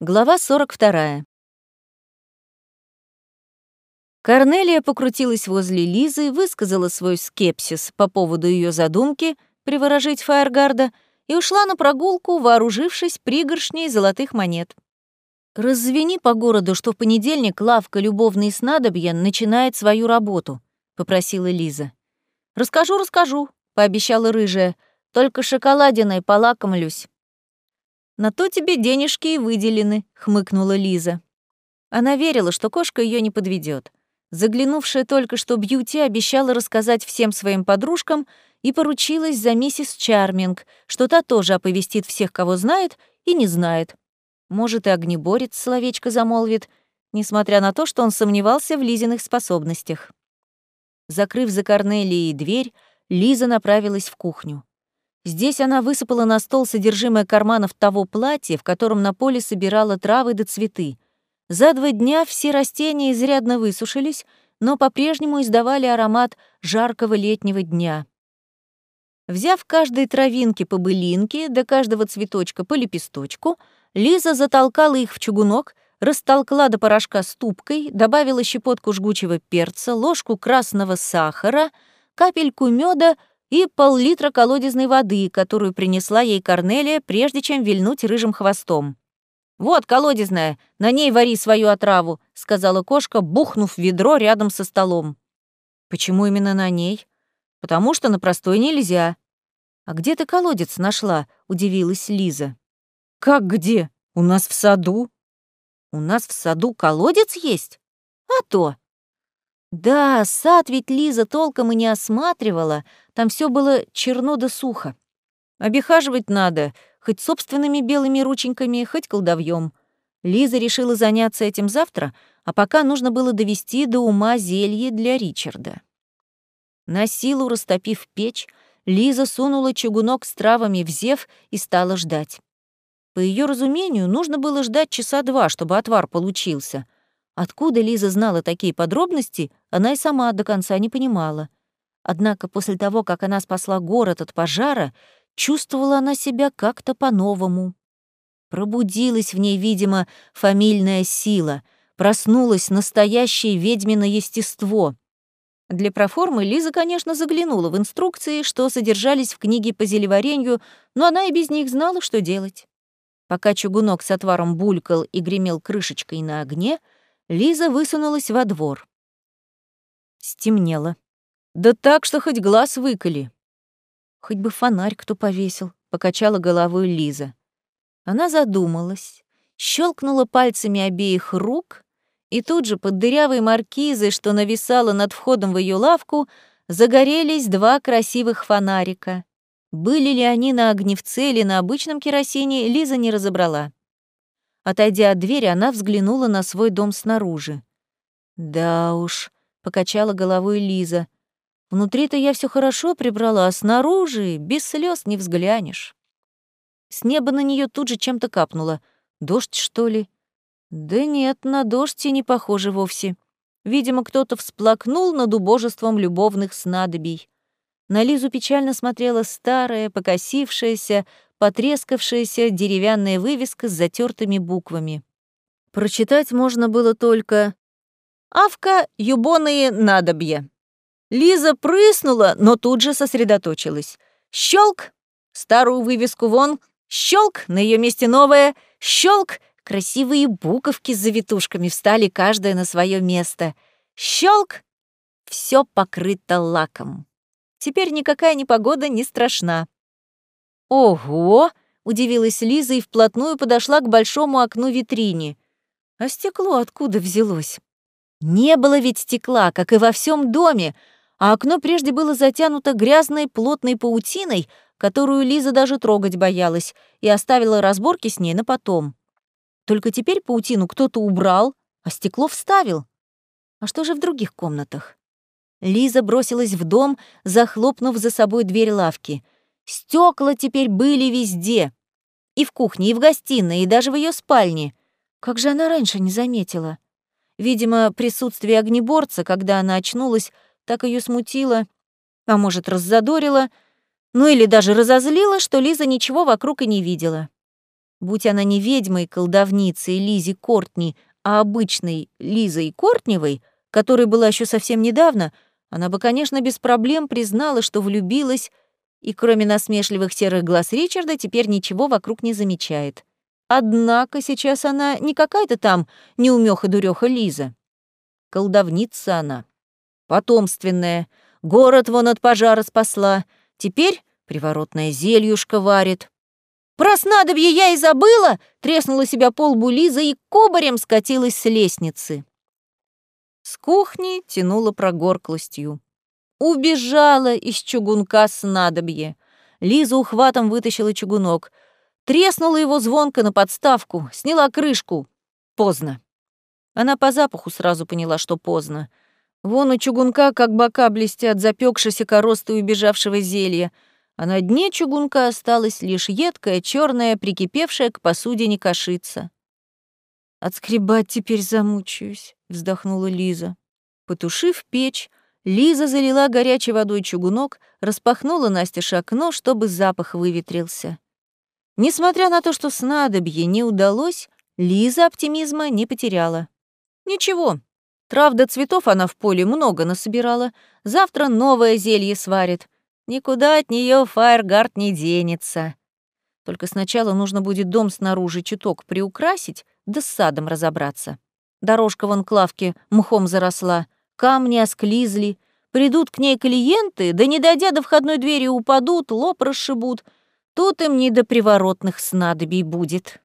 Глава 42. Корнелия покрутилась возле Лизы, высказала свой скепсис по поводу ее задумки приворожить Фаергарда и ушла на прогулку, вооружившись пригоршней золотых монет. «Раззвени по городу, что в понедельник лавка «Любовные снадобья» начинает свою работу», — попросила Лиза. «Расскажу, расскажу», — пообещала рыжая. «Только шоколадиной полакомлюсь». «На то тебе денежки и выделены», — хмыкнула Лиза. Она верила, что кошка ее не подведет. Заглянувшая только что Бьюти обещала рассказать всем своим подружкам и поручилась за миссис Чарминг, что та тоже оповестит всех, кого знает и не знает. Может, и огнеборец словечко замолвит, несмотря на то, что он сомневался в Лизиных способностях. Закрыв за Корнелией дверь, Лиза направилась в кухню. Здесь она высыпала на стол содержимое карманов того платья, в котором на поле собирала травы да цветы. За два дня все растения изрядно высушились, но по-прежнему издавали аромат жаркого летнего дня. Взяв каждой травинке по былинке, до каждого цветочка по лепесточку, Лиза затолкала их в чугунок, растолкла до порошка ступкой, добавила щепотку жгучего перца, ложку красного сахара, капельку меда и пол-литра колодезной воды, которую принесла ей Корнелия, прежде чем вильнуть рыжим хвостом. «Вот колодезная, на ней вари свою отраву», — сказала кошка, бухнув ведро рядом со столом. «Почему именно на ней?» «Потому что на простой нельзя». «А где ты колодец нашла?» — удивилась Лиза. «Как где? У нас в саду». «У нас в саду колодец есть? А то!» Да, сад ведь Лиза толком и не осматривала, там все было черно да сухо. Обихаживать надо, хоть собственными белыми рученьками, хоть колдовьем. Лиза решила заняться этим завтра, а пока нужно было довести до ума зелье для Ричарда. На силу растопив печь, Лиза сунула чугунок с травами в зев и стала ждать. По ее разумению, нужно было ждать часа два, чтобы отвар получился — Откуда Лиза знала такие подробности, она и сама до конца не понимала. Однако после того, как она спасла город от пожара, чувствовала она себя как-то по-новому. Пробудилась в ней, видимо, фамильная сила, проснулось настоящее ведьмино естество. Для проформы Лиза, конечно, заглянула в инструкции, что содержались в книге по зелеваренью, но она и без них знала, что делать. Пока чугунок с отваром булькал и гремел крышечкой на огне — Лиза высунулась во двор. Стемнело. Да так, что хоть глаз выколи. Хоть бы фонарь кто повесил, покачала головой Лиза. Она задумалась, щелкнула пальцами обеих рук, и тут же под дырявой маркизой, что нависала над входом в ее лавку, загорелись два красивых фонарика. Были ли они на огневце или на обычном керосине, Лиза не разобрала. Отойдя от двери, она взглянула на свой дом снаружи. «Да уж», — покачала головой Лиза. «Внутри-то я все хорошо прибрала, а снаружи без слез не взглянешь». С неба на нее тут же чем-то капнуло. Дождь, что ли? Да нет, на дождь и не похоже вовсе. Видимо, кто-то всплакнул над убожеством любовных снадобий. На Лизу печально смотрела старая, покосившаяся, потрескавшаяся деревянная вывеска с затертыми буквами. Прочитать можно было только «Авка юбоные надобья». Лиза прыснула, но тут же сосредоточилась. Щелк! Старую вывеску вон, щелк, на ее месте новая, щелк, красивые буковки с завитушками встали каждая на свое место. Щелк! Все покрыто лаком. Теперь никакая непогода не страшна. «Ого!» — удивилась Лиза и вплотную подошла к большому окну витрине. «А стекло откуда взялось?» Не было ведь стекла, как и во всем доме, а окно прежде было затянуто грязной плотной паутиной, которую Лиза даже трогать боялась, и оставила разборки с ней на потом. Только теперь паутину кто-то убрал, а стекло вставил. А что же в других комнатах? Лиза бросилась в дом, захлопнув за собой дверь лавки — Стекла теперь были везде. И в кухне, и в гостиной, и даже в ее спальне. Как же она раньше не заметила? Видимо, присутствие огнеборца, когда она очнулась, так ее смутило, а может, раззадорило, ну или даже разозлило, что Лиза ничего вокруг и не видела. Будь она не ведьмой, колдовницей Лизи Кортни, а обычной Лизой Кортневой, которой была еще совсем недавно, она бы, конечно, без проблем признала, что влюбилась, и кроме насмешливых серых глаз Ричарда теперь ничего вокруг не замечает. Однако сейчас она не какая-то там неумеха-дуреха Лиза. Колдовница она. Потомственная. Город вон от пожара спасла. Теперь приворотное зельюшка варит. Про снадобье я и забыла, треснула себя пол лбу Лиза и кобарем скатилась с лестницы. С кухни тянула прогорклостью. Убежала из чугунка снадобье. Лиза ухватом вытащила чугунок. Треснула его звонко на подставку, сняла крышку. Поздно. Она по запаху сразу поняла, что поздно. Вон у чугунка, как бока блестят, запекшейся коросты убежавшего зелья — а на дне чугунка осталась лишь едкая, черная, прикипевшая к посудине кашица. «Отскребать теперь замучаюсь», — вздохнула Лиза. Потушив печь, Лиза залила горячей водой чугунок, распахнула Насте окно, чтобы запах выветрился. Несмотря на то, что снадобье не удалось, Лиза оптимизма не потеряла. Ничего, трав до цветов она в поле много насобирала, завтра новое зелье сварит — Никуда от нее Фаергард не денется. Только сначала нужно будет дом снаружи чуток приукрасить, да с садом разобраться. Дорожка вон к лавке мхом заросла, камни осклизли. Придут к ней клиенты, да не дойдя до входной двери упадут, лоб расшибут. Тут им не до приворотных снадобий будет.